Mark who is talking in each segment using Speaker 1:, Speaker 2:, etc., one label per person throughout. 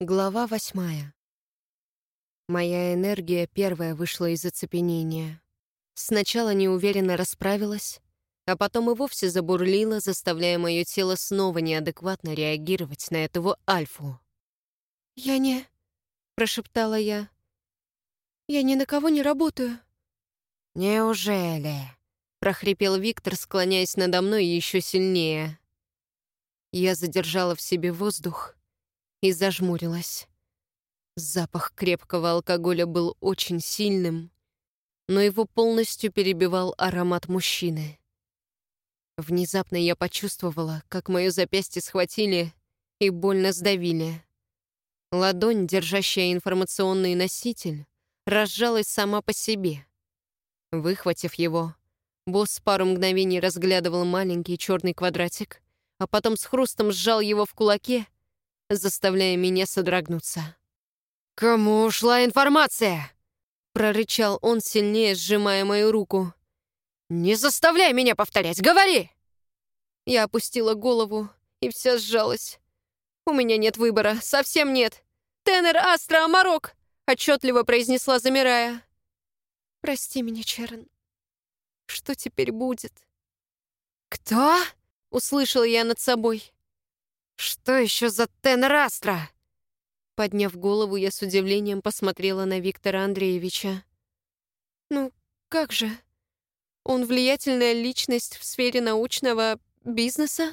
Speaker 1: Глава восьмая. Моя энергия первая вышла из оцепенения. Сначала неуверенно расправилась, а потом и вовсе забурлила, заставляя мое тело снова неадекватно реагировать на этого альфу. «Я не...» — прошептала я. «Я ни на кого не работаю».
Speaker 2: «Неужели?» — прохрипел Виктор, склоняясь надо мной еще сильнее.
Speaker 1: Я задержала в себе воздух и зажмурилась. Запах крепкого алкоголя был очень сильным, но его полностью перебивал аромат мужчины. Внезапно я почувствовала, как мое запястье схватили и больно сдавили. Ладонь, держащая информационный носитель, разжалась сама по себе. Выхватив его, босс пару мгновений разглядывал маленький черный квадратик, а потом с хрустом сжал его в кулаке — заставляя меня содрогнуться.
Speaker 2: «Кому ушла информация?»
Speaker 1: — прорычал он, сильнее сжимая мою руку.
Speaker 2: «Не заставляй меня повторять, говори!»
Speaker 1: Я опустила голову и вся сжалась. «У меня нет выбора, совсем нет. Тенер, Астра, Амарок!» — отчетливо произнесла, замирая. «Прости меня, Черн. Что теперь будет?»
Speaker 2: «Кто?»
Speaker 1: — услышала я над собой.
Speaker 2: «Что еще за Тенрастра?»
Speaker 1: Подняв голову, я с удивлением посмотрела на Виктора Андреевича. «Ну, как же? Он влиятельная личность в сфере научного бизнеса?»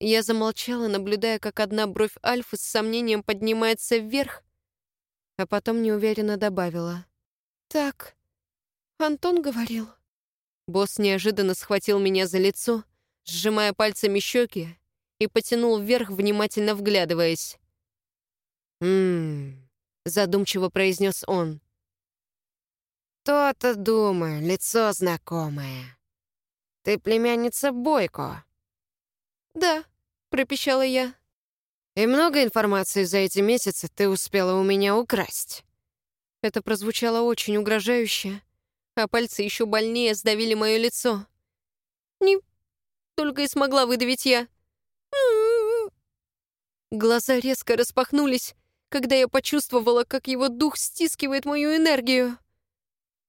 Speaker 1: Я замолчала, наблюдая, как одна бровь Альфы с сомнением поднимается вверх, а потом неуверенно добавила. «Так, Антон говорил». Босс неожиданно схватил меня за лицо, сжимая пальцами щеки, и потянул вверх, внимательно вглядываясь.
Speaker 2: «Ммм», — задумчиво произнес он. «То-то, думаю, лицо знакомое. Ты племянница Бойко?»
Speaker 1: «Да», — пропищала я.
Speaker 2: «И много информации за эти месяцы ты успела у меня украсть?»
Speaker 1: Это прозвучало очень угрожающе, а пальцы еще больнее сдавили мое лицо. «Не...» — только и смогла выдавить я. Глаза резко распахнулись, когда я почувствовала, как его дух стискивает мою энергию.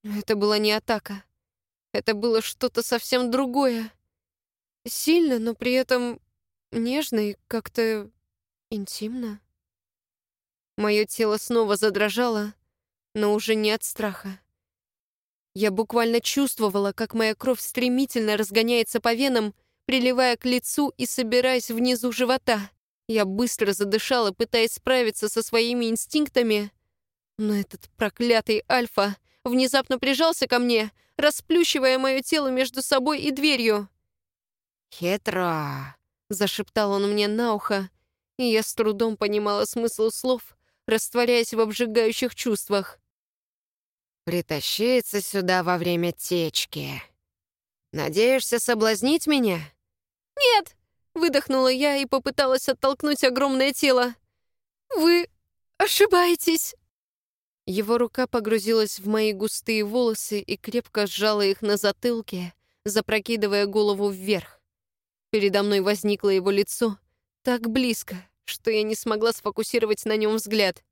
Speaker 1: Это была не атака. Это было что-то совсем другое. Сильно, но при этом нежно и как-то интимно. Мое тело снова задрожало, но уже не от страха. Я буквально чувствовала, как моя кровь стремительно разгоняется по венам, приливая к лицу и собираясь внизу живота. Я быстро задышала, пытаясь справиться со своими инстинктами, но этот проклятый Альфа внезапно прижался ко мне, расплющивая мое тело между собой и дверью.
Speaker 2: «Хитро!»
Speaker 1: — зашептал он мне на ухо, и я с трудом понимала смысл слов, растворяясь в обжигающих чувствах.
Speaker 2: «Притащиться сюда во время течки. Надеешься соблазнить меня?»
Speaker 1: «Нет!» Выдохнула я и попыталась оттолкнуть огромное тело. «Вы ошибаетесь!» Его рука погрузилась в мои густые волосы и крепко сжала их на затылке, запрокидывая голову вверх. Передо мной возникло его лицо так близко, что я не смогла сфокусировать на нем взгляд.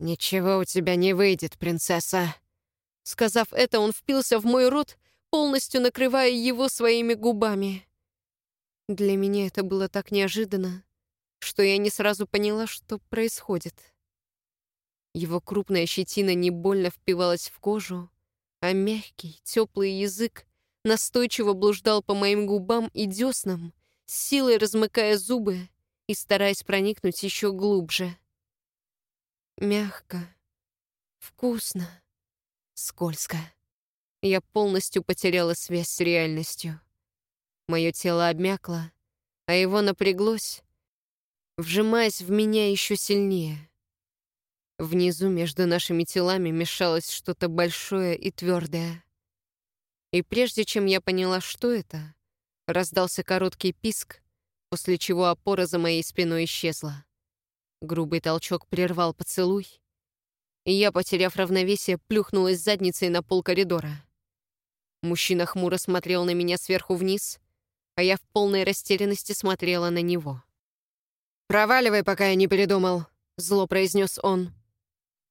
Speaker 2: «Ничего у тебя не выйдет, принцесса!»
Speaker 1: Сказав это, он впился в мой рот, полностью накрывая его своими губами. Для меня это было так неожиданно, что я не сразу поняла, что происходит. Его крупная щетина не больно впивалась в кожу, а мягкий, теплый язык настойчиво блуждал по моим губам и деснам, силой размыкая зубы и стараясь проникнуть еще глубже. Мягко, вкусно, скользко. Я полностью потеряла связь с реальностью. Мое тело обмякло, а его напряглось, вжимаясь в меня еще сильнее. Внизу между нашими телами мешалось что-то большое и твердое. И прежде чем я поняла, что это, раздался короткий писк, после чего опора за моей спиной исчезла. Грубый толчок прервал поцелуй, и я, потеряв равновесие, плюхнулась задницей на пол коридора. Мужчина хмуро смотрел на меня сверху вниз, а я в полной растерянности смотрела на него.
Speaker 2: «Проваливай, пока я не передумал», —
Speaker 1: зло произнес он.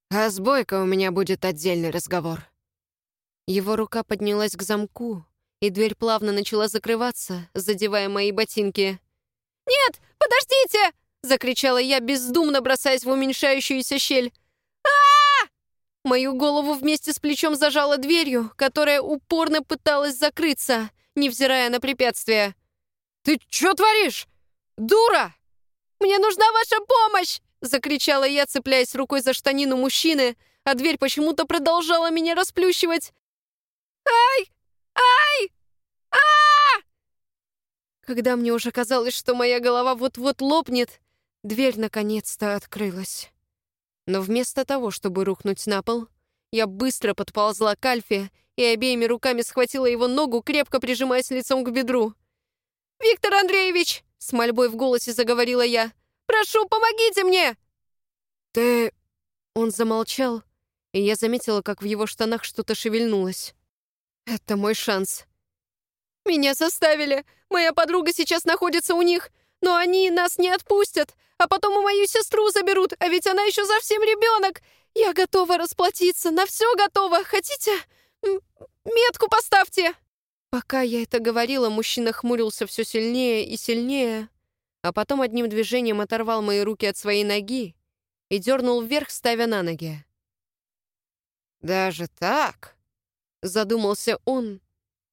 Speaker 2: «А с Бойко у меня будет отдельный разговор».
Speaker 1: Его рука поднялась к замку, и дверь плавно начала закрываться, задевая мои ботинки. «Нет, подождите!» — закричала я, бездумно бросаясь в уменьшающуюся щель. а, Мою голову вместе с плечом зажала дверью, которая упорно пыталась закрыться, невзирая на препятствия. «Ты что творишь? Дура! Мне нужна ваша помощь!» — закричала я, цепляясь рукой за штанину мужчины, а дверь почему-то продолжала меня расплющивать. «Ай! Ай! а, Когда мне уже казалось, что моя голова вот-вот лопнет, дверь наконец-то открылась. Но вместо того, чтобы рухнуть на пол, я быстро подползла к Альфе и обеими руками схватила его ногу, крепко прижимаясь лицом к бедру. «Виктор Андреевич!» — с мольбой в голосе заговорила я. «Прошу, помогите мне!»
Speaker 2: «Ты...»
Speaker 1: Он замолчал, и я заметила, как в его штанах что-то шевельнулось. Это мой шанс. Меня заставили. Моя подруга сейчас находится у них, но они нас не отпустят, а потом и мою сестру заберут, а ведь она еще совсем ребенок. Я готова расплатиться, на все готова. Хотите? Метку поставьте. Пока я это говорила, мужчина хмурился все сильнее и сильнее, а потом одним движением оторвал мои руки от своей ноги и дернул вверх, ставя на ноги.
Speaker 2: «Даже так?»
Speaker 1: Задумался он,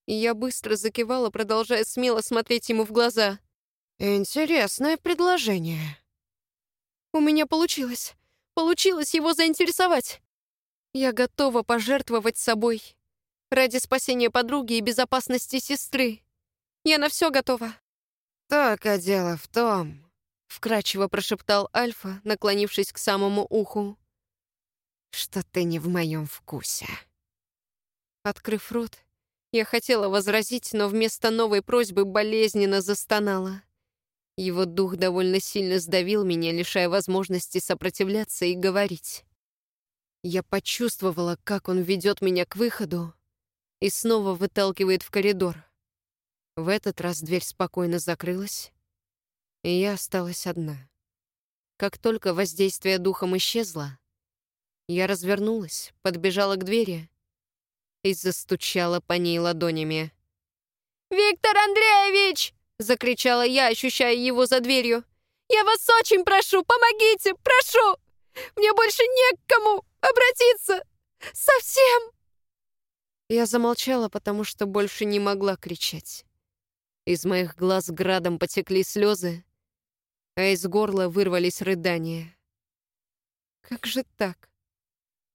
Speaker 1: и я быстро закивала, продолжая смело смотреть ему в глаза.
Speaker 2: «Интересное предложение».
Speaker 1: У меня получилось. Получилось его заинтересовать. Я готова пожертвовать собой. Ради спасения подруги и безопасности сестры. Я на все готова.
Speaker 2: «Только дело в том...»
Speaker 1: — вкрадчиво прошептал Альфа, наклонившись к самому уху.
Speaker 2: «Что ты не в моем вкусе».
Speaker 1: Открыв рот, я хотела возразить, но вместо новой просьбы болезненно застонала. Его дух довольно сильно сдавил меня, лишая возможности сопротивляться и говорить. Я почувствовала, как он ведет меня к выходу и снова выталкивает в коридор. В этот раз дверь спокойно закрылась, и я осталась одна. Как только воздействие духом исчезло, я развернулась, подбежала к двери и застучала по ней ладонями. «Виктор Андреевич!» — закричала я, ощущая его за дверью. «Я вас очень прошу, помогите, прошу! Мне больше не к кому обратиться! Совсем!» Я замолчала, потому что больше не могла кричать. Из моих глаз градом потекли слезы, а из горла вырвались рыдания. Как же так?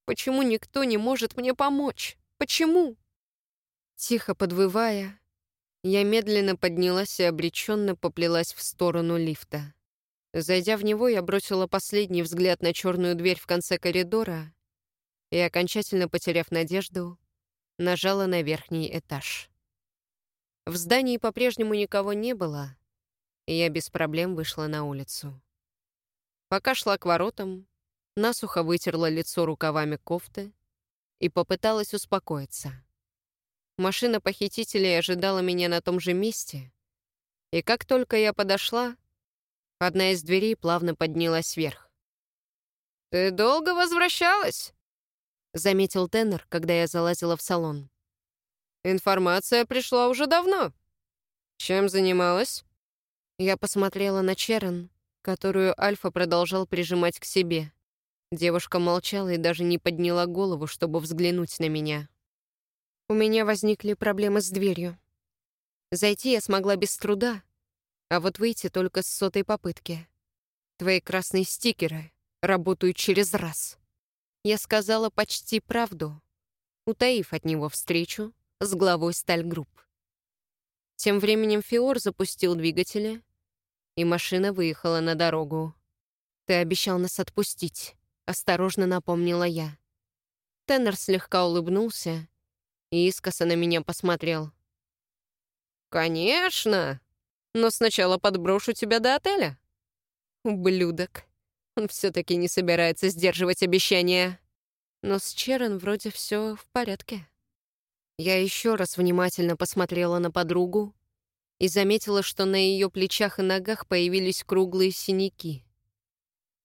Speaker 1: Почему никто не может мне помочь? Почему?» Тихо подвывая, я медленно поднялась и обреченно поплелась в сторону лифта. Зайдя в него, я бросила последний взгляд на черную дверь в конце коридора и, окончательно потеряв надежду, нажала на верхний этаж. В здании по-прежнему никого не было, и я без проблем вышла на улицу. Пока шла к воротам, насухо вытерла лицо рукавами кофты, и попыталась успокоиться. Машина похитителей ожидала меня на том же месте, и как только я подошла, одна из дверей плавно поднялась вверх. «Ты долго возвращалась?» — заметил тенор, когда я залазила в салон. «Информация пришла уже давно. Чем занималась?» Я посмотрела на Черен, которую Альфа продолжал прижимать к себе. Девушка молчала и даже не подняла голову, чтобы взглянуть на меня. У меня возникли проблемы с дверью. Зайти я смогла без труда, а вот выйти только с сотой попытки. Твои красные стикеры работают через раз. Я сказала почти правду, утаив от него встречу с главой Стальгрупп. Тем временем Фиор запустил двигатели, и машина выехала на дорогу. Ты обещал нас отпустить. — осторожно напомнила я. Теннер слегка улыбнулся и искоса на меня посмотрел. «Конечно! Но сначала подброшу тебя до отеля». Ублюдок. Он все-таки не собирается сдерживать обещания. Но с Черен вроде все в порядке. Я еще раз внимательно посмотрела на подругу и заметила, что на ее плечах и ногах появились круглые синяки.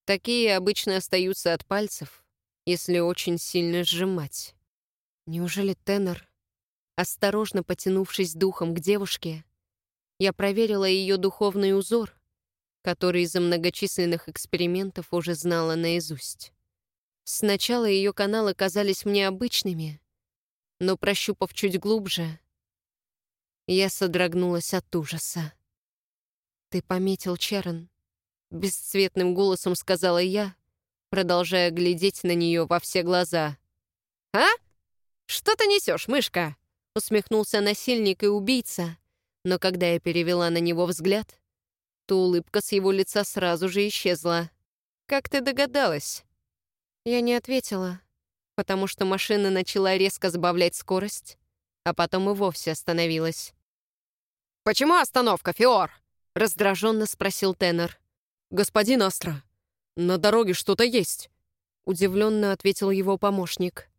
Speaker 1: Такие обычно остаются от пальцев, если очень сильно сжимать. Неужели Теннер, осторожно потянувшись духом к девушке, я проверила ее духовный узор, который из-за многочисленных экспериментов уже знала наизусть. Сначала ее каналы казались мне обычными, но, прощупав чуть глубже, я содрогнулась от ужаса. «Ты пометил, Черен?» — бесцветным голосом сказала я, продолжая глядеть на нее во все глаза. «А? Что ты несешь, мышка?» — усмехнулся насильник и убийца, но когда я перевела на него взгляд, то улыбка с его лица сразу же исчезла. «Как ты догадалась?» Я не ответила, потому что машина начала резко сбавлять скорость, а потом и вовсе остановилась. «Почему остановка, Фиор?» — раздраженно спросил тенор. «Господин Астра, на дороге что-то есть», — удивленно ответил его помощник.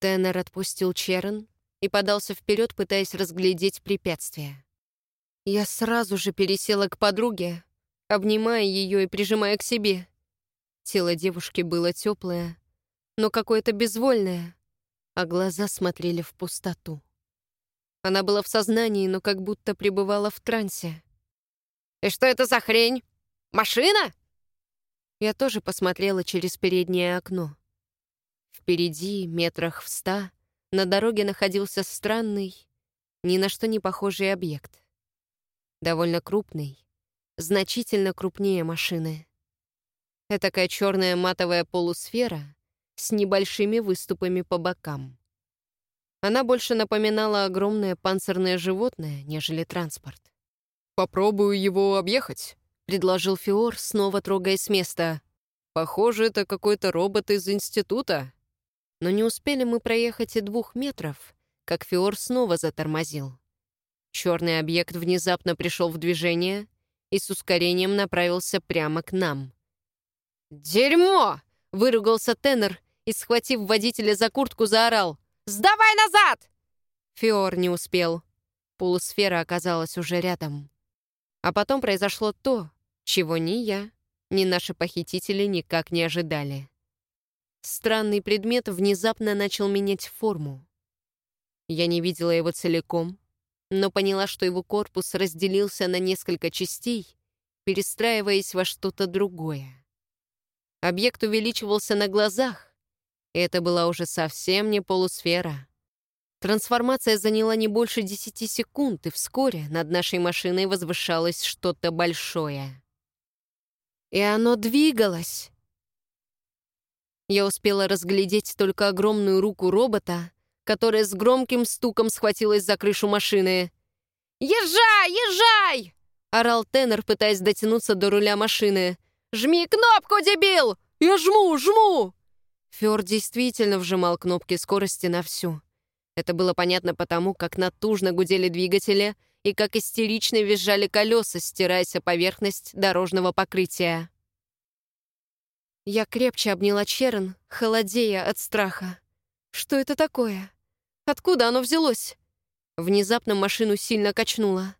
Speaker 1: Тенор отпустил Черен и подался вперед, пытаясь разглядеть препятствие. Я сразу же пересела к подруге, обнимая ее и прижимая к себе. Тело девушки было теплое, но какое-то безвольное, а глаза смотрели в пустоту. Она была в сознании, но как будто пребывала в трансе. «И что это за хрень? Машина?» Я тоже посмотрела через переднее окно. Впереди, метрах в ста, на дороге находился странный, ни на что не похожий объект. Довольно крупный, значительно крупнее машины. Этакая черная матовая полусфера с небольшими выступами по бокам. Она больше напоминала огромное панцирное животное, нежели транспорт. «Попробую его объехать», — предложил Фиор, снова трогаясь с места. «Похоже, это какой-то робот из института». Но не успели мы проехать и двух метров, как Фиор снова затормозил. Черный объект внезапно пришел в движение и с ускорением направился прямо к нам. «Дерьмо!» — выругался Теннер и, схватив водителя за куртку, заорал. «Сдавай назад!» Фиор не успел. Полусфера оказалась уже рядом. А потом произошло то, чего ни я, ни наши похитители никак не ожидали. Странный предмет внезапно начал менять форму. Я не видела его целиком, но поняла, что его корпус разделился на несколько частей, перестраиваясь во что-то другое. Объект увеличивался на глазах, это была уже совсем не полусфера. Трансформация заняла не больше десяти секунд, и вскоре над нашей машиной возвышалось что-то большое. И оно двигалось. Я успела разглядеть только огромную руку робота, которая с громким стуком схватилась за крышу машины. «Езжай, езжай!» — орал тенор, пытаясь дотянуться до руля машины. «Жми кнопку, дебил! Я жму, жму!» Фёр действительно вжимал кнопки скорости на всю. Это было понятно потому, как натужно гудели двигатели и как истерично визжали колеса, стираясь о поверхность дорожного покрытия. Я крепче обняла Черен, холодея от страха. Что это такое? Откуда оно взялось? Внезапно машину сильно качнуло.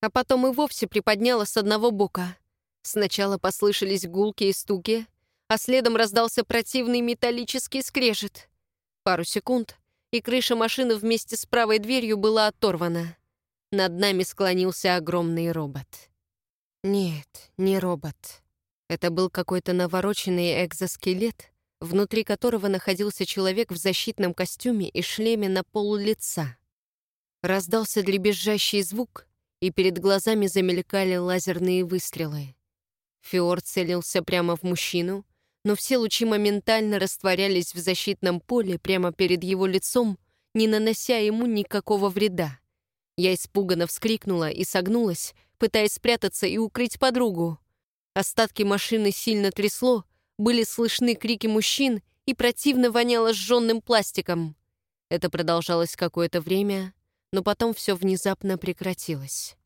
Speaker 1: А потом и вовсе приподняло с одного бока. Сначала послышались гулки и стуки, а следом раздался противный металлический скрежет. Пару секунд, и крыша машины вместе с правой дверью была оторвана. Над нами склонился огромный робот. Нет, не робот. Это был какой-то навороченный экзоскелет, внутри которого находился человек в защитном костюме и шлеме на пол лица. Раздался дребезжащий звук, и перед глазами замелькали лазерные выстрелы. Фиор целился прямо в мужчину, но все лучи моментально растворялись в защитном поле прямо перед его лицом, не нанося ему никакого вреда. Я испуганно вскрикнула и согнулась, пытаясь спрятаться и укрыть подругу. Остатки машины сильно трясло, были слышны крики мужчин и противно воняло сжженным пластиком. Это продолжалось какое-то время, но потом все внезапно прекратилось.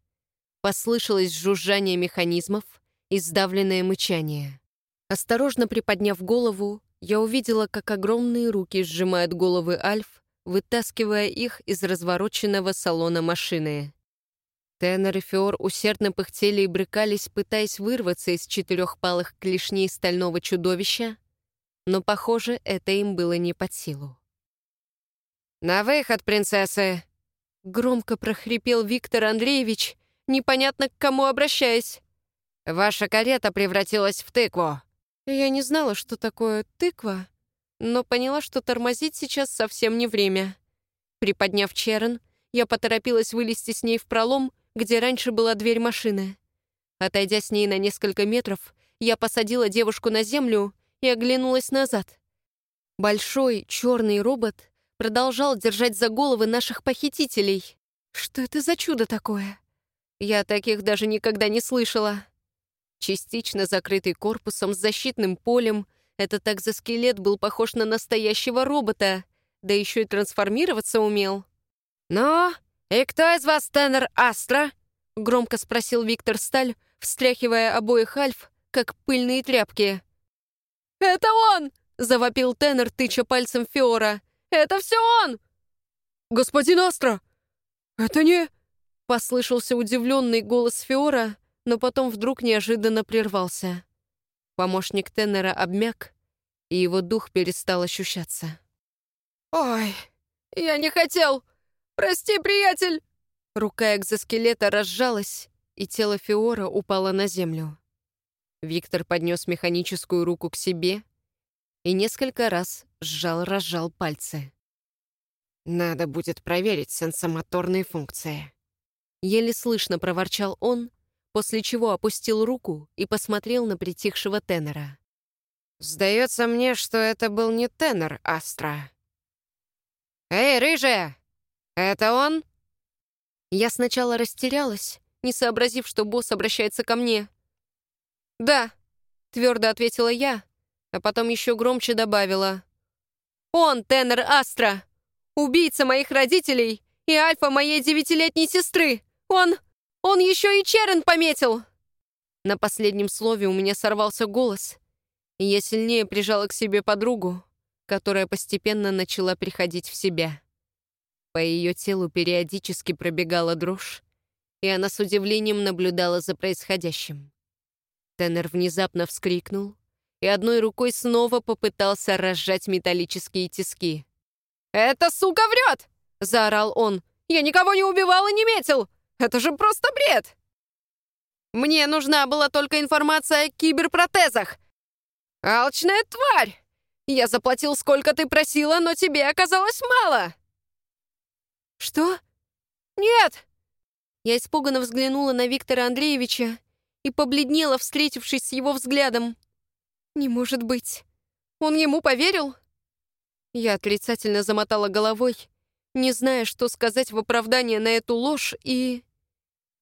Speaker 1: Послышалось жужжание механизмов и сдавленное мычание. Осторожно приподняв голову, я увидела, как огромные руки сжимают головы Альф, вытаскивая их из развороченного салона машины. Теннер и Фиор усердно пыхтели и брыкались, пытаясь вырваться из четырехпалых клешней стального чудовища, но, похоже, это им было не под силу. «На выход, принцессы!» Громко прохрипел Виктор Андреевич, непонятно к кому обращаясь. «Ваша карета превратилась в тыкву». Я не знала, что такое тыква, но поняла, что тормозить сейчас совсем не время. Приподняв Черен, я поторопилась вылезти с ней в пролом, где раньше была дверь машины. Отойдя с ней на несколько метров, я посадила девушку на землю и оглянулась назад. Большой черный робот продолжал держать за головы наших похитителей. Что это за чудо такое? Я таких даже никогда не слышала. Частично закрытый корпусом с защитным полем, этот экзоскелет был похож на настоящего робота, да еще и трансформироваться умел. «Но, и кто из вас тенор Астра?» — громко спросил Виктор Сталь, встряхивая обоих альф, как пыльные тряпки. «Это он!» — завопил тенор, тыча пальцем Фиора. Это все он!» «Господин Астра! Это не...» Послышался удивленный голос Фиора, но потом вдруг неожиданно прервался. Помощник Теннера обмяк, и его дух перестал ощущаться. «Ой, я не хотел! Прости, приятель!» Рука экзоскелета разжалась, и тело Фиора упало на землю. Виктор поднес механическую руку к себе и несколько раз сжал-разжал пальцы. «Надо будет проверить сенсомоторные функции». Еле слышно проворчал он, после чего опустил руку и посмотрел на притихшего тенора. «Сдается мне, что это был не тенор Астра». «Эй, рыжая! Это он?» Я сначала растерялась, не сообразив, что босс обращается ко мне. «Да», — твердо ответила я, а потом еще громче добавила. «Он, Теннер Астра! Убийца моих родителей и альфа моей девятилетней сестры! Он... он еще и Черен пометил!» На последнем слове у меня сорвался голос, и я сильнее прижала к себе подругу, которая постепенно начала приходить в себя. По ее телу периодически пробегала дрожь, и она с удивлением наблюдала за происходящим. Теннер внезапно вскрикнул, и одной рукой снова попытался разжать металлические тиски. «Эта сука врет!» — заорал он. «Я никого не убивал и не метил! Это же просто бред!» «Мне нужна была только информация о киберпротезах!» «Алчная тварь! Я заплатил, сколько ты просила, но тебе оказалось мало!» «Что?» «Нет!» Я испуганно взглянула на Виктора Андреевича и побледнела, встретившись с его взглядом. «Не может быть! Он ему поверил?» Я отрицательно замотала головой, не зная, что сказать в оправдание на эту ложь, и...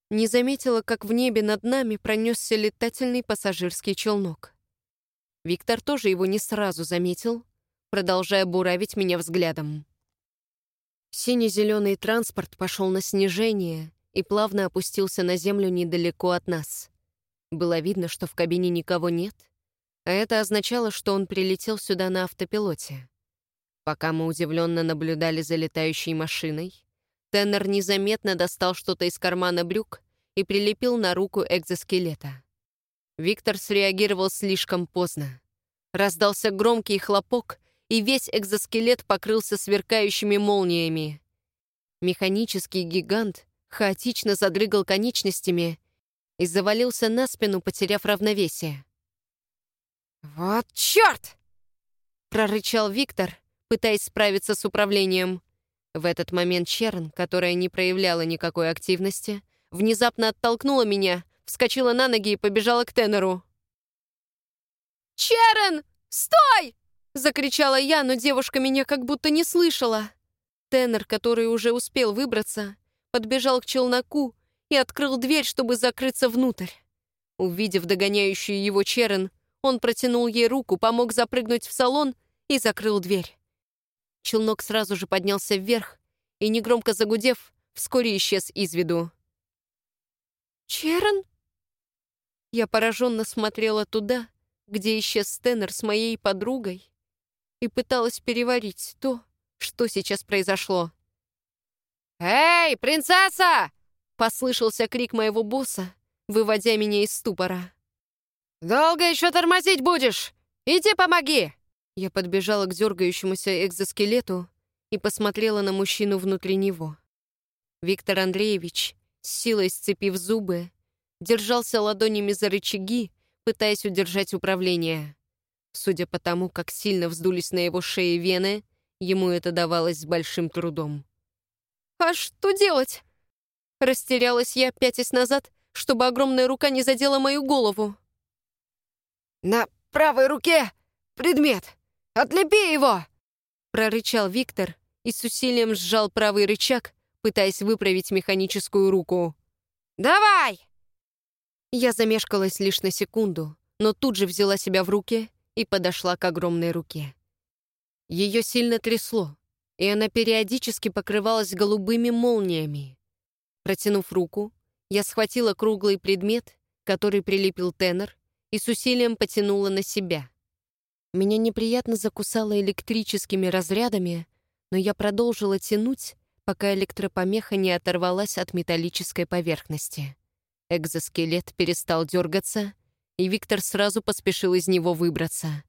Speaker 1: Не заметила, как в небе над нами пронесся летательный пассажирский челнок. Виктор тоже его не сразу заметил, продолжая буравить меня взглядом. Сине-зеленый транспорт пошел на снижение и плавно опустился на землю недалеко от нас. Было видно, что в кабине никого нет — а это означало, что он прилетел сюда на автопилоте. Пока мы удивленно наблюдали за летающей машиной, Теннер незаметно достал что-то из кармана брюк и прилепил на руку экзоскелета. Виктор среагировал слишком поздно. Раздался громкий хлопок, и весь экзоскелет покрылся сверкающими молниями. Механический гигант хаотично задрыгал конечностями и завалился на спину, потеряв равновесие. «Вот черт!» — прорычал Виктор, пытаясь справиться с управлением. В этот момент Черн, которая не проявляла никакой активности, внезапно оттолкнула меня, вскочила на ноги и побежала к тенору. «Черен, стой!» — закричала я, но девушка меня как будто не слышала. Тенор, который уже успел выбраться, подбежал к челноку и открыл дверь, чтобы закрыться внутрь. Увидев догоняющую его Черен, он протянул ей руку, помог запрыгнуть в салон и закрыл дверь. Челнок сразу же поднялся вверх и, негромко загудев, вскоре исчез из виду. «Черн?» Я пораженно смотрела туда, где исчез Стэннер с моей подругой, и пыталась переварить то, что сейчас произошло. «Эй, принцесса! Послышался крик моего босса, выводя меня из ступора.
Speaker 2: «Долго еще тормозить будешь? Иди помоги!»
Speaker 1: Я подбежала к дергающемуся экзоскелету и посмотрела на мужчину внутри него. Виктор Андреевич, с силой сцепив зубы, держался ладонями за рычаги, пытаясь удержать управление. Судя по тому, как сильно вздулись на его шее вены, ему это давалось с большим трудом. «А что делать?» Растерялась я, пятясь назад, чтобы огромная рука не задела мою голову.
Speaker 2: «На правой руке предмет! Отлепи его!»
Speaker 1: Прорычал Виктор и с усилием сжал правый рычаг, пытаясь выправить механическую руку.
Speaker 2: «Давай!»
Speaker 1: Я замешкалась лишь на секунду, но тут же взяла себя в руки и подошла к огромной руке. Ее сильно трясло, и она периодически покрывалась голубыми молниями. Протянув руку, я схватила круглый предмет, который прилепил тенор, и с усилием потянула на себя. Меня неприятно закусало электрическими разрядами, но я продолжила тянуть, пока электропомеха не оторвалась от металлической поверхности. Экзоскелет перестал дергаться, и Виктор сразу поспешил из него выбраться.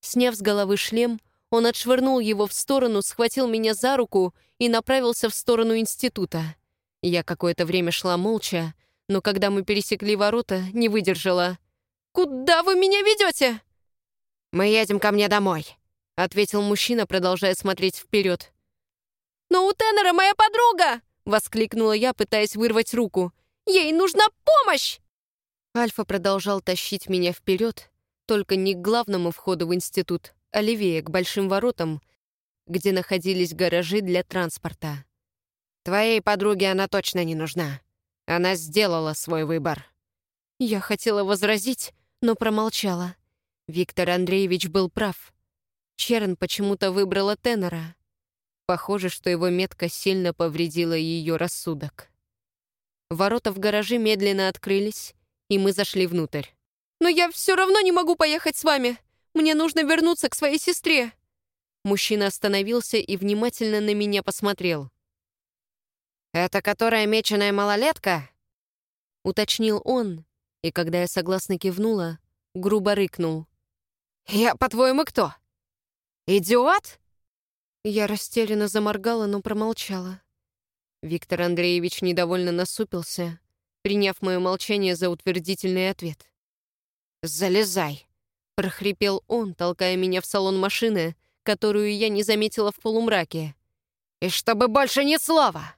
Speaker 1: Сняв с головы шлем, он отшвырнул его в сторону, схватил меня за руку и направился в сторону института. Я какое-то время шла молча, но когда мы пересекли ворота, не выдержала. «Куда вы меня ведете?»
Speaker 2: «Мы едем ко мне домой», — ответил мужчина, продолжая смотреть вперед.
Speaker 1: «Но у Теннера моя подруга!» — воскликнула я, пытаясь вырвать руку. «Ей нужна помощь!» Альфа продолжал тащить меня вперед, только не к главному входу в институт, а левее, к большим воротам, где находились гаражи для транспорта.
Speaker 2: «Твоей подруге она точно не нужна. Она сделала свой выбор».
Speaker 1: Я хотела возразить, но промолчала. Виктор Андреевич был прав. Черн почему-то выбрала тенора. Похоже, что его метка сильно повредила ее рассудок. Ворота в гараже медленно открылись, и мы зашли внутрь. «Но я все равно не могу поехать с вами. Мне нужно вернуться к своей сестре». Мужчина остановился и внимательно на меня посмотрел.
Speaker 2: «Это которая меченая малолетка?»
Speaker 1: Уточнил он, и когда я согласно кивнула, грубо рыкнул.
Speaker 2: «Я, по-твоему, кто? Идиот?»
Speaker 1: Я растерянно заморгала, но промолчала. Виктор Андреевич недовольно насупился, приняв мое молчание за утвердительный ответ.
Speaker 2: «Залезай!»
Speaker 1: — прохрипел он, толкая меня в салон машины, которую я не заметила в полумраке.
Speaker 2: «И чтобы больше ни слова!»